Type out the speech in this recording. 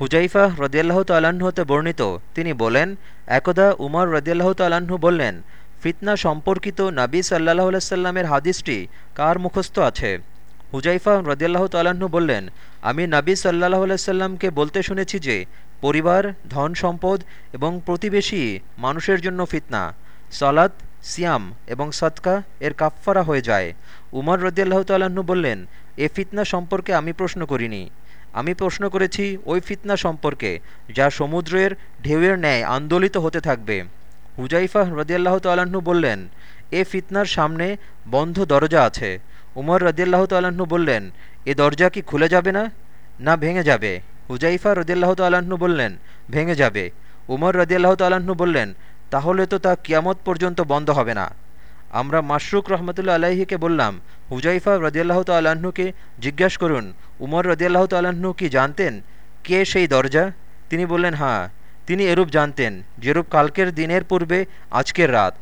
হুজাইফা রদিয়াল্লাহ তাল্লাহ্ন হতে বর্ণিত। তিনি বলেন, একদা উমর রদিয়াল্লাহ তাল্লাহ্ন বললেন, ফিতনা সম্পর্কিত নাবী সাল্লাহ সাল্লামের হাদিসটি কার মুখস্থ আছে? হুজাইফা রদিয়াল্লাহ তাল্লাহ্ন বললেন, আমি নাবী সাল্লাহ সাল্লামকে বলতে শুনেছি যে, পরিবার, ধন সম্পদ এবং প্রতিবেশী মানুষের জন্য ফিতনা, সালাত, সিয়াম এবং সৎকা এর কাফফারা হয়ে যায়। উমর রদিয়াল্লাহ তাল্লাহ্ন বললেন, এ ফিতনা সম্পর্কে আমি প্রশ্ন করিনি। আমি প্রশ্ন করেছি ওই ফিতনা সম্পর্কে, যা সমুদ্রের ঢেউয়ের ন্যায় আন্দোলিত হতে থাকবে। হুজাইফা রদিয়াল্লাহ তাল্লাহ্ন বললেন, এ ফিতনার সামনে বন্ধ দরজা আছে। উমর রদিয়াল্লাহ তাল্লাহ্ন বললেন, এ দরজা কি খুলে যাবে না? না, ভেঙে যাবে। হুজাইফা রদিয়াল্লাহ তাল্লাহ্ন বললেন, ভেঙে যাবে। উমর রদিয়াল্লাহ তাল্লাহ্ন বললেন, তাহলে তো তা কিয়ামত পর্যন্ত বন্ধ হবে না। আমরা মাশরুক রহমতুল্লা আলাহিকে বললাম, হুজাইফা রদিয়াল্লাহ তাল্লাহ্নকে জিজ্ঞাসা করুন উমর রদিয়াল্লাহ তাল্লাহ্ন কি জানতেন? কে সেই দরজা? তিনি বললেন হ্যাঁ তিনি এরূপ জানতেন, যেরূপ কালকের দিনের পূর্বে আজকের রাত।